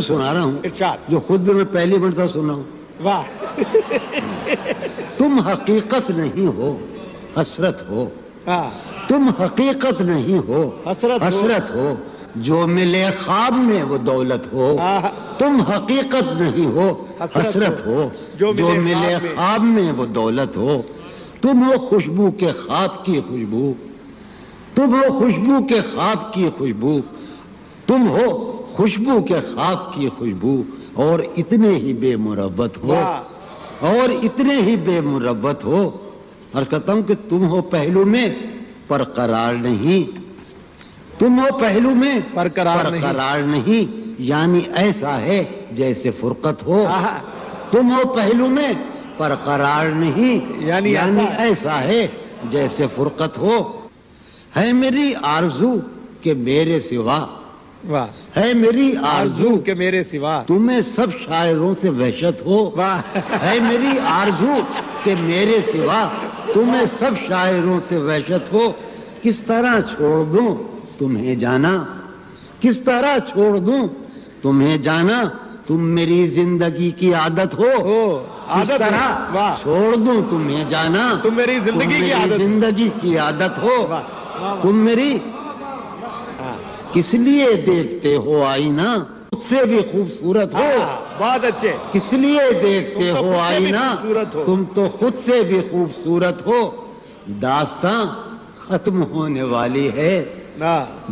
سنا رہا ہوں۔ ارشاد۔ جو خود بھی میں پہلی مرتبہ سنا ہوں۔ واہ۔ تم حقیقت نہیں ہو حسرت ہو۔ ہاں۔ تم حقیقت نہیں ہو حسرت ہو۔ حسرت ہو۔ جو ملے خواب میں وہ دولت ہو۔ ہاں۔ تم حقیقت نہیں ہو حسرت ہو۔ جو ملے خواب میں۔ خواب میں وہ دولت ہو۔ تم ہو خوشبو کے خواب کی خوشبو۔ تم ہو خوشبو کے خواب کی خوشبو۔ تم ہو خوشبو کے خواب کی خوشبو اور اتنے ہی بے مربت ہو اور اتنے ہی بے مربت ہو۔ عرض کرتا ہوں کہ تم ہو پہلو میں پر قرار نہیں۔ تم ہو پہلو میں پر نہیں۔ قرار نہیں۔ یعنی ایسا ہے جیسے فرقت ہو۔ تم ہو پہلو میں پر قرار نہیں۔ یعنی ہے۔ ایسا ہے جیسے فرقت ہو۔ ہے میری آرزو کہ میرے سوا واہ۔ ہے میری آرزو۔ کے میرے سوا۔ تمہیں سب شاعروں سے وحشت ہو۔ واہ۔ ہے میری آرزو کہ میرے سوا تمہیں سب شاعروں سے وحشت ہو۔ کس طرح چھوڑ دوں تمہیں جانا؟ کس طرح چھوڑ دوں تمہیں جانا؟ تم میری زندگی کی عادت ہو۔ عادت طرح چھوڑ دوں تمہیں جانا؟ تم میری زندگی کی عادت زندگی کی عادت ہو۔ تم میری۔ کس لیے دیکھتے ہو آئینہ؟ خود سے بھی خوبصورت ہو۔ ہاں، بہت اچھے۔ کس لیے دیکھتے ہو آئینہ۔ تم تو خود سے بھی خوبصورت ہو۔ داستاں ختم ہونے والی ہے۔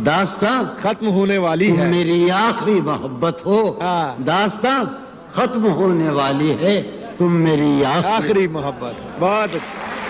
داستاں ختم ہونے والی ہے۔ میری آخری محبت ہو۔ ہاں۔ داستاں ختم ہونے والی ہے۔ تم میری آخری آخری محبت۔ بہت اچھا۔